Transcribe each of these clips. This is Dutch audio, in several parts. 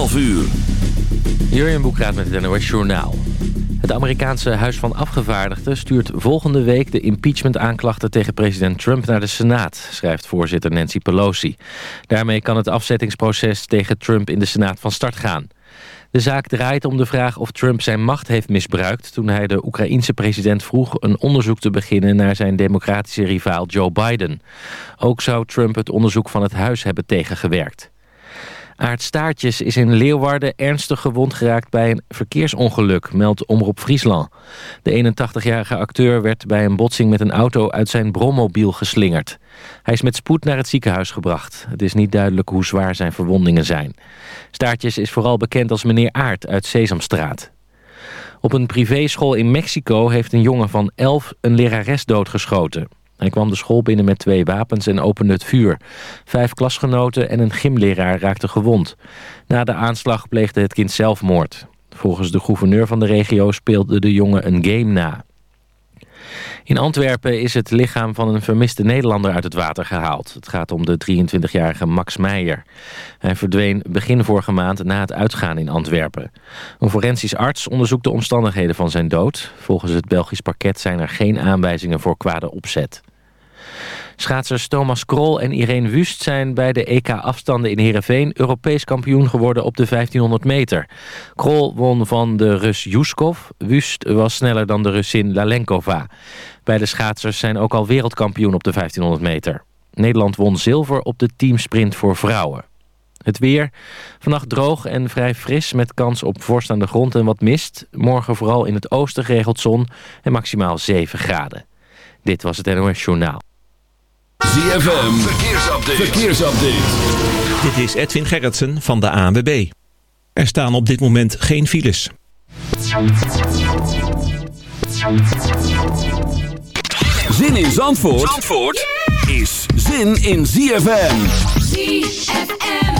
12 uur. Jurjen Boekraat met het NOS Journaal. Het Amerikaanse Huis van Afgevaardigden stuurt volgende week de impeachment-aanklachten tegen president Trump naar de Senaat, schrijft voorzitter Nancy Pelosi. Daarmee kan het afzettingsproces tegen Trump in de Senaat van start gaan. De zaak draait om de vraag of Trump zijn macht heeft misbruikt... toen hij de Oekraïense president vroeg een onderzoek te beginnen... naar zijn democratische rivaal Joe Biden. Ook zou Trump het onderzoek van het huis hebben tegengewerkt. Aart Staartjes is in Leeuwarden ernstig gewond geraakt bij een verkeersongeluk, meldt Omroep Friesland. De 81-jarige acteur werd bij een botsing met een auto uit zijn brommobiel geslingerd. Hij is met spoed naar het ziekenhuis gebracht. Het is niet duidelijk hoe zwaar zijn verwondingen zijn. Staartjes is vooral bekend als meneer Aart uit Sesamstraat. Op een privéschool in Mexico heeft een jongen van 11 een lerares doodgeschoten. Hij kwam de school binnen met twee wapens en opende het vuur. Vijf klasgenoten en een gymleraar raakten gewond. Na de aanslag pleegde het kind zelfmoord. Volgens de gouverneur van de regio speelde de jongen een game na. In Antwerpen is het lichaam van een vermiste Nederlander uit het water gehaald. Het gaat om de 23-jarige Max Meijer. Hij verdween begin vorige maand na het uitgaan in Antwerpen. Een forensisch arts onderzoekt de omstandigheden van zijn dood. Volgens het Belgisch parket zijn er geen aanwijzingen voor kwade opzet. Schaatsers Thomas Krol en Irene Wust zijn bij de EK-afstanden in Heerenveen... Europees kampioen geworden op de 1500 meter. Krol won van de Rus Juskov. Wust was sneller dan de Russin Lalenkova. Beide schaatsers zijn ook al wereldkampioen op de 1500 meter. Nederland won zilver op de teamsprint voor vrouwen. Het weer. Vannacht droog en vrij fris met kans op vorst aan de grond en wat mist. Morgen vooral in het oosten geregeld zon en maximaal 7 graden. Dit was het NOS Journaal. ZFM, verkeersupdate. verkeersupdate. Dit is Edwin Gerritsen van de ANWB. Er staan op dit moment geen files. Zin in Zandvoort, Zandvoort is zin in ZFM. ZFM.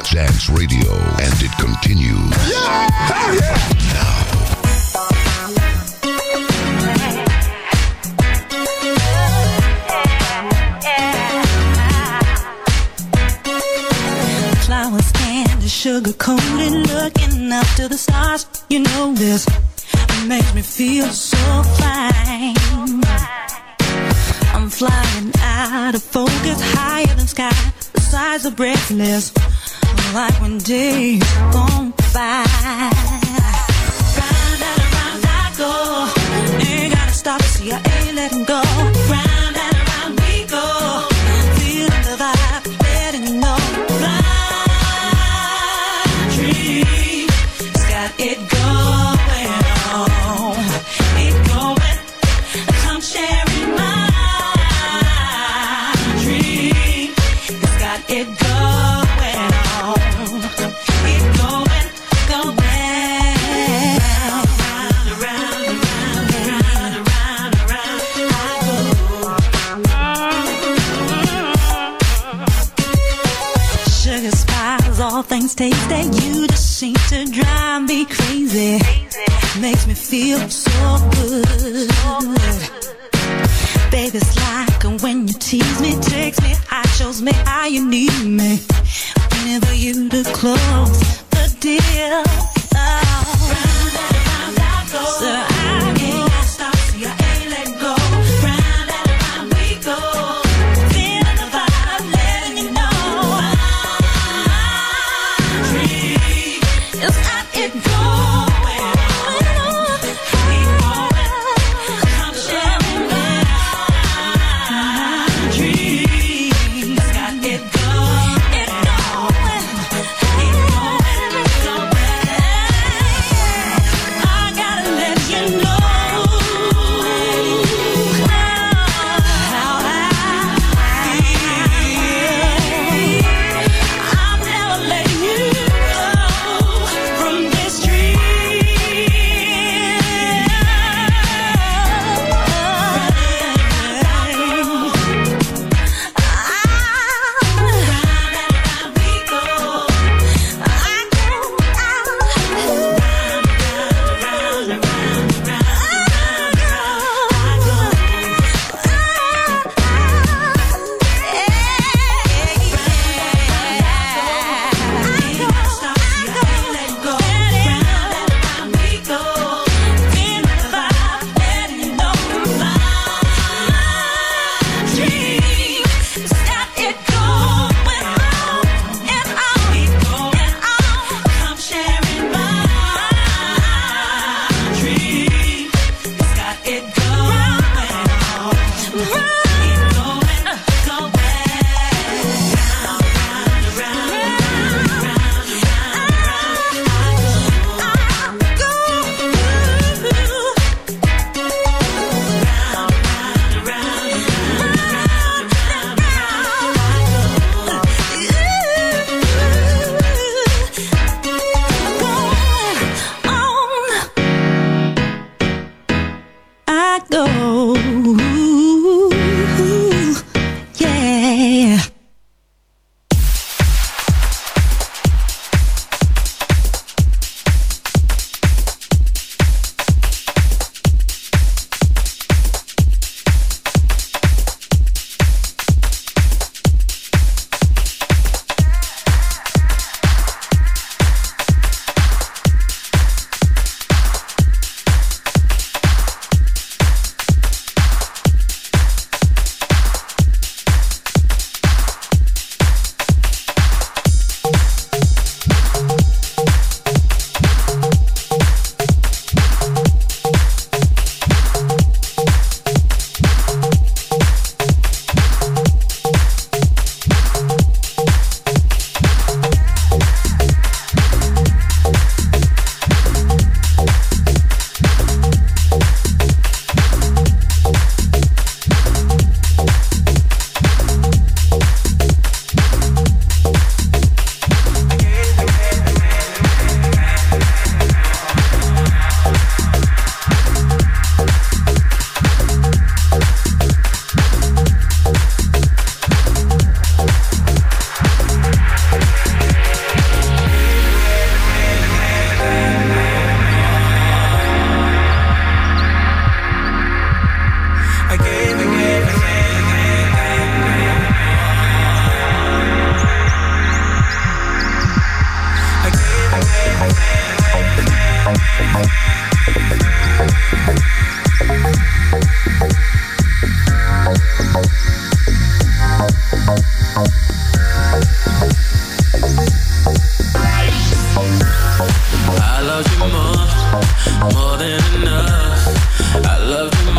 Dance Dance Radio and it continues. Yeah! Now Flowers stand sugar coated, looking up to the stars. You know this makes me feel so fine. I'm flying out of focus, higher than sky. The size of breathless, letting go. Taste that you just seem to drive me crazy. Makes me feel so good. Baby, it's like when you tease me, takes me high, shows me how you need me. For you to close the deal. I love you.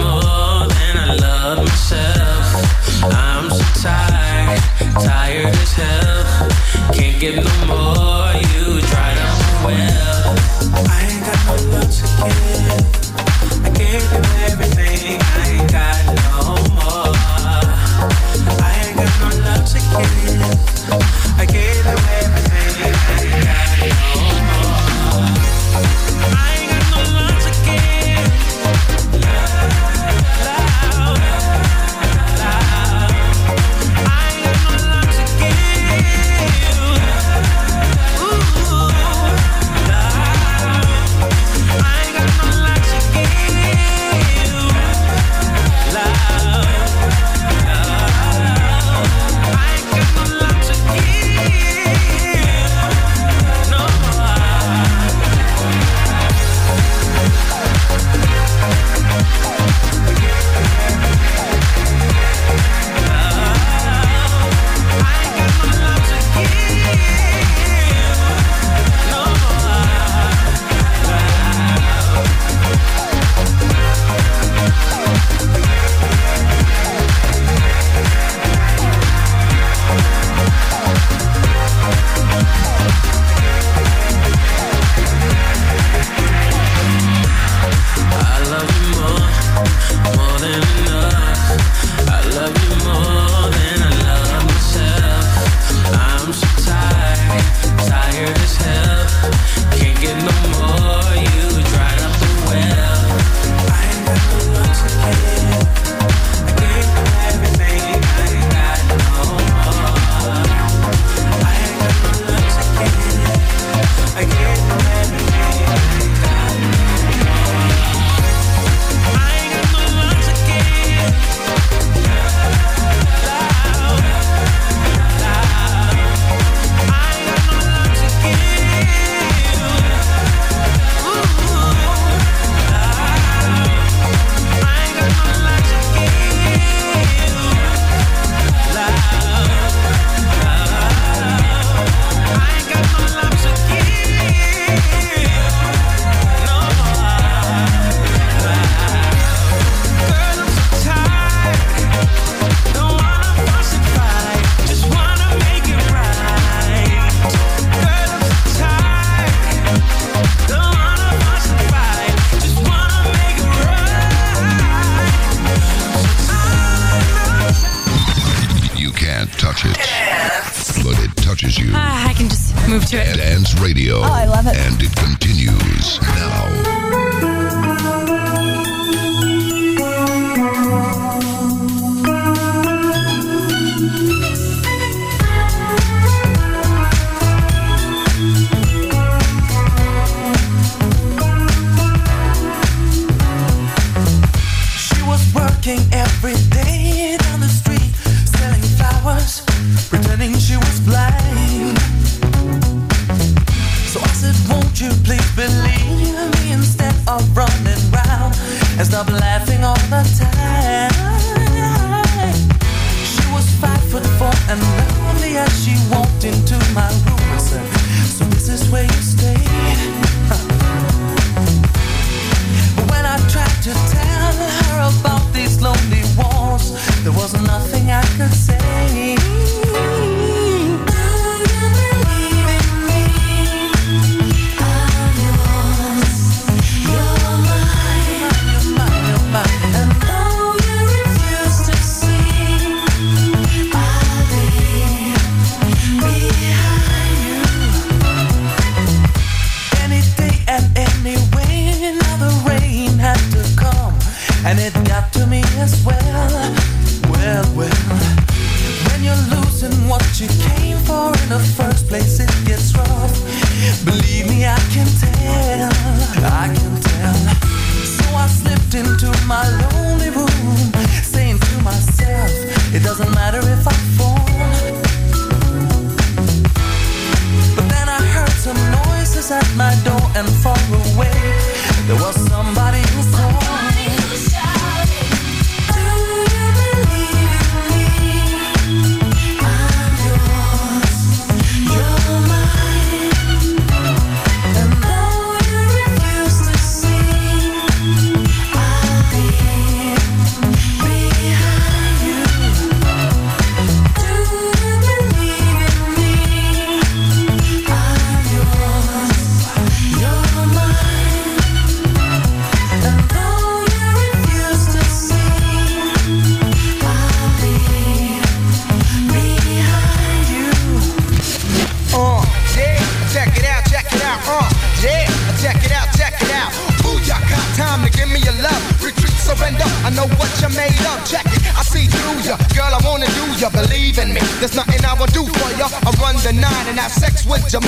and have sex with your.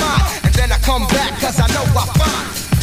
And then I come back, cause I know I find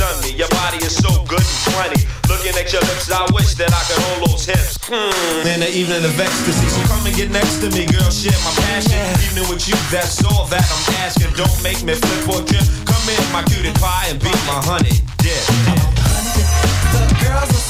stun me. Your body is so good and plenty. Looking at your lips, I wish that I could hold those hips. Hmm. In the evening of ecstasy, so come and get next to me, girl. Share my passion. Evening with you, that's all that I'm asking. Don't make me flip or trip. Come in, my cutie pie, and be my honey. Yeah. yeah. The girls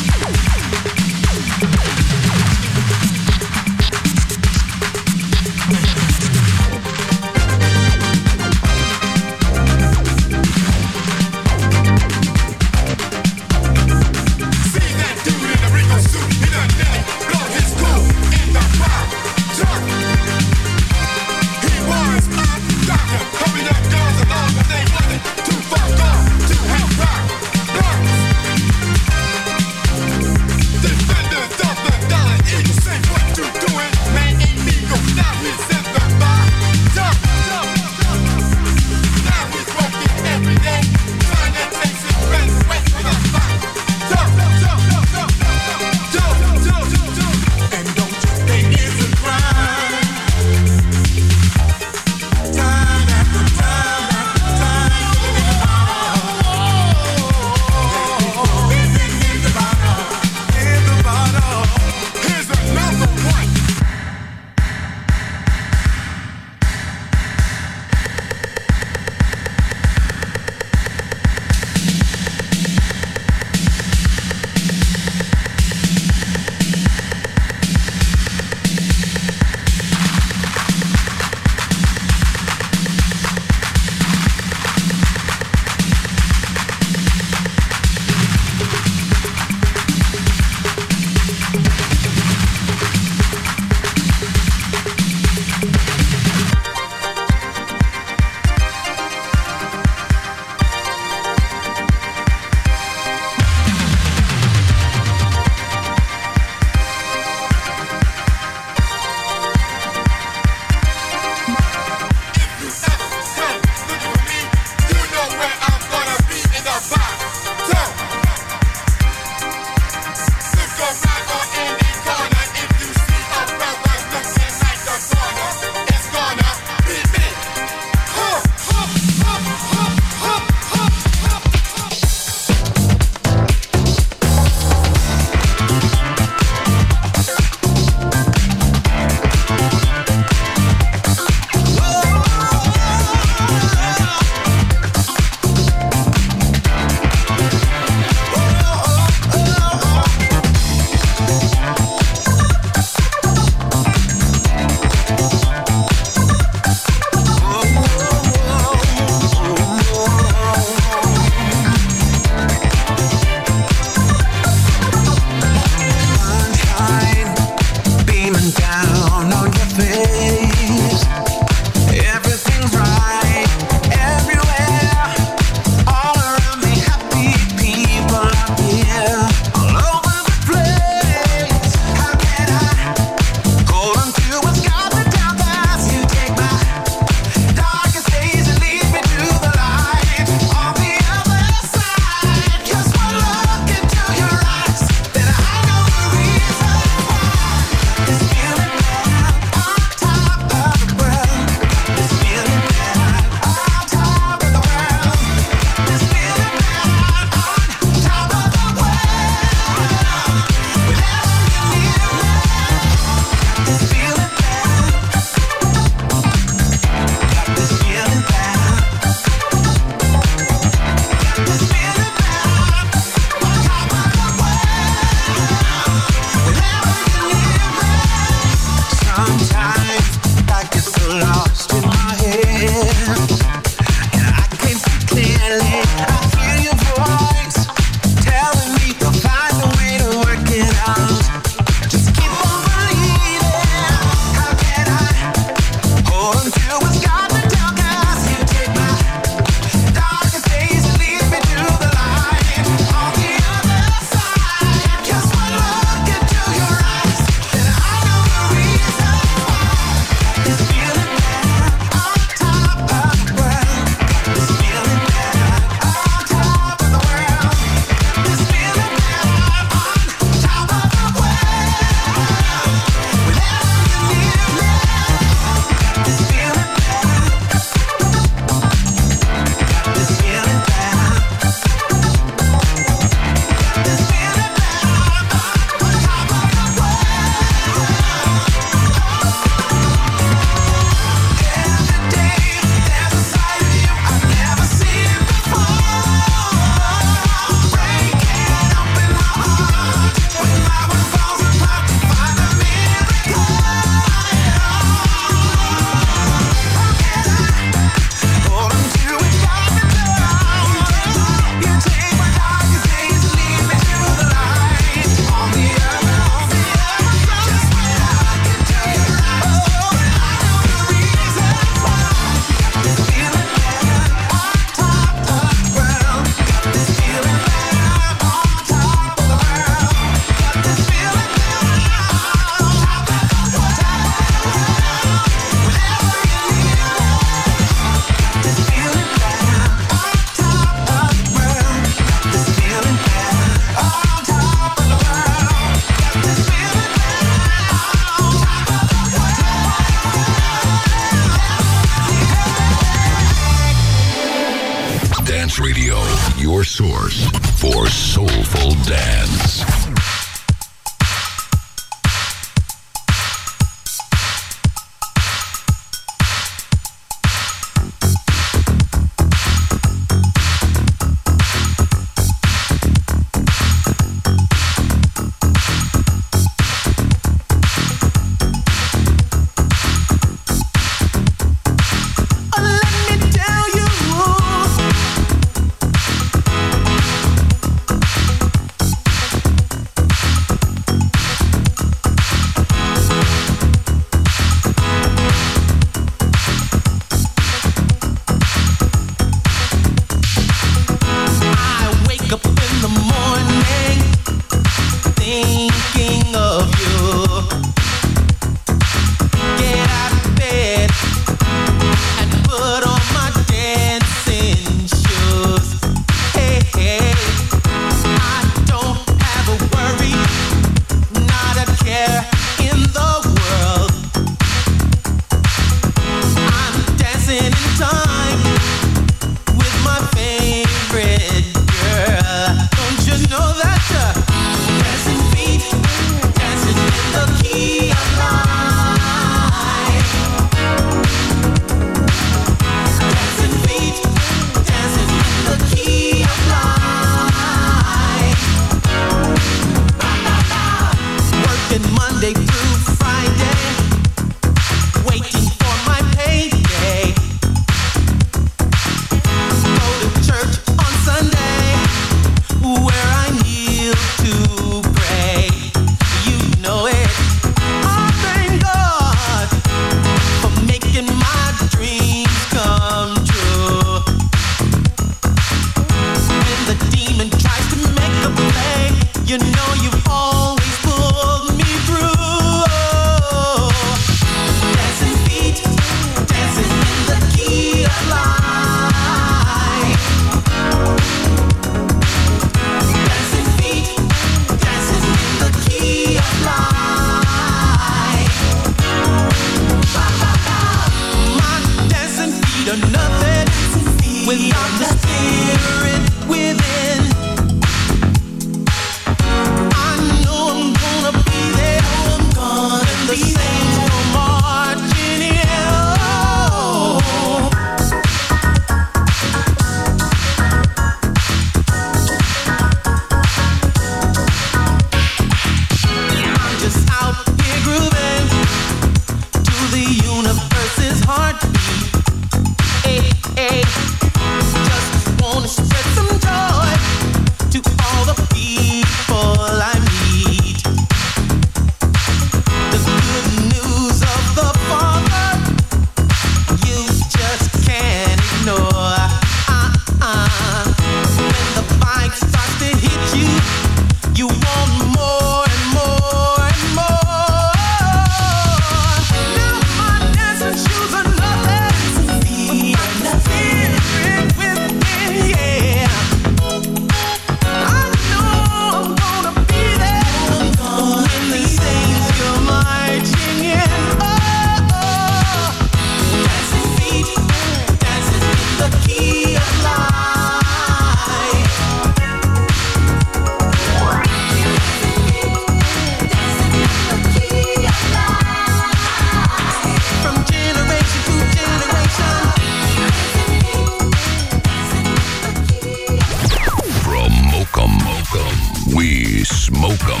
smoke them.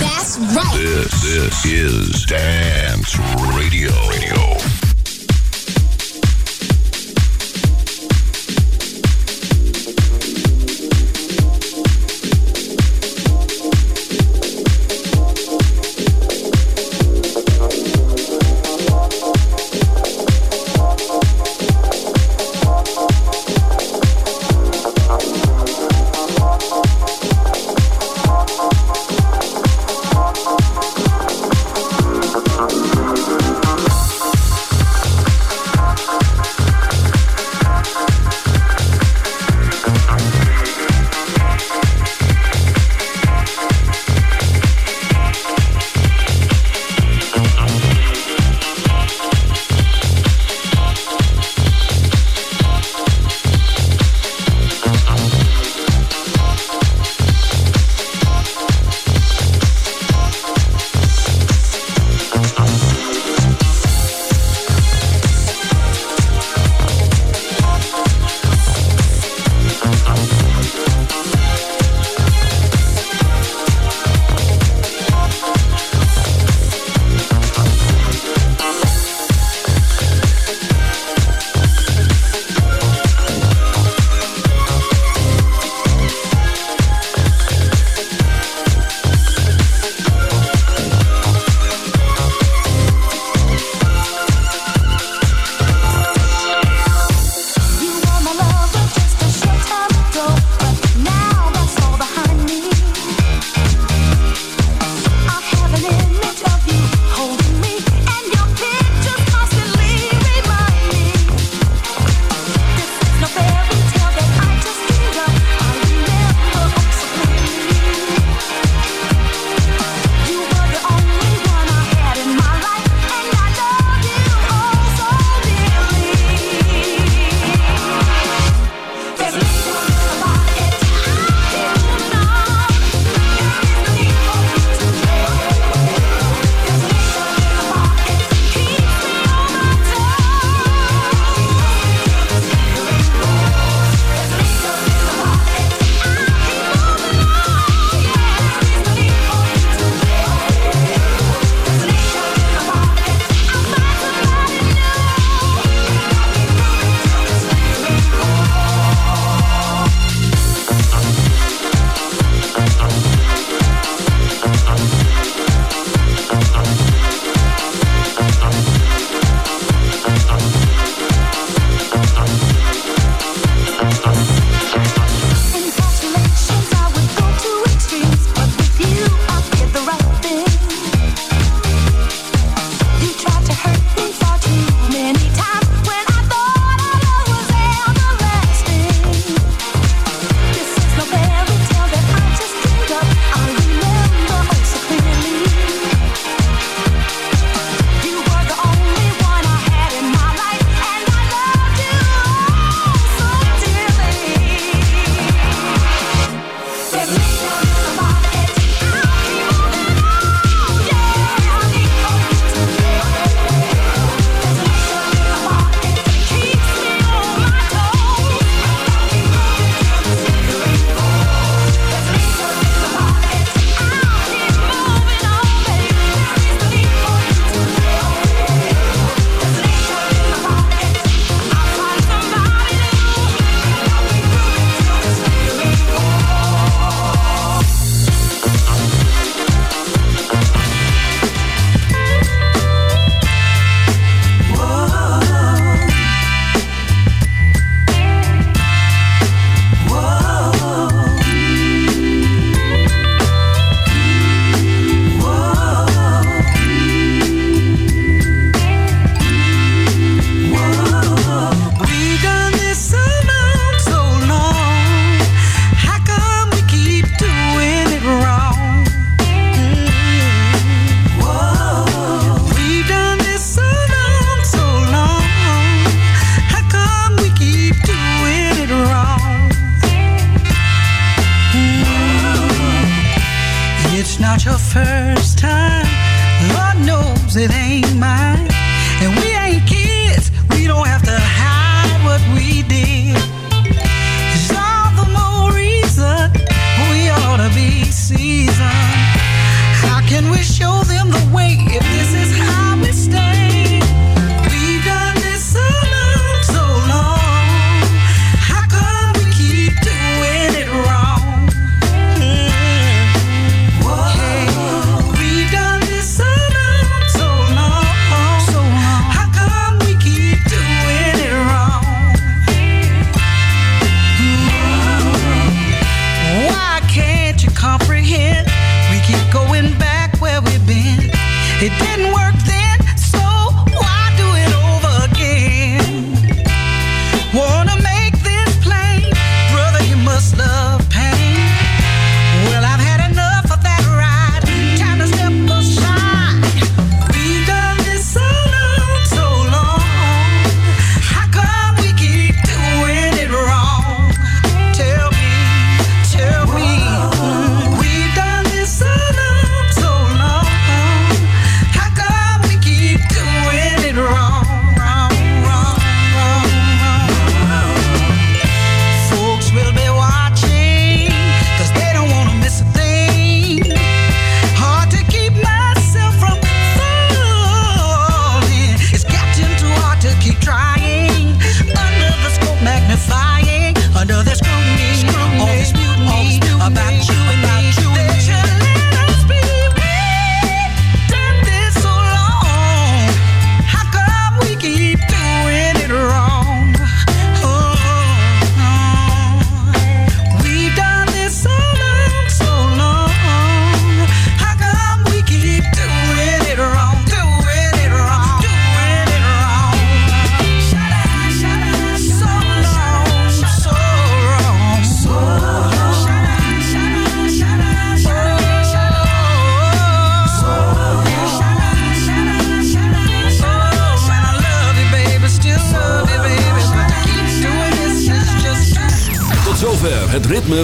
That's right. This, this is Dance Radio. Radio.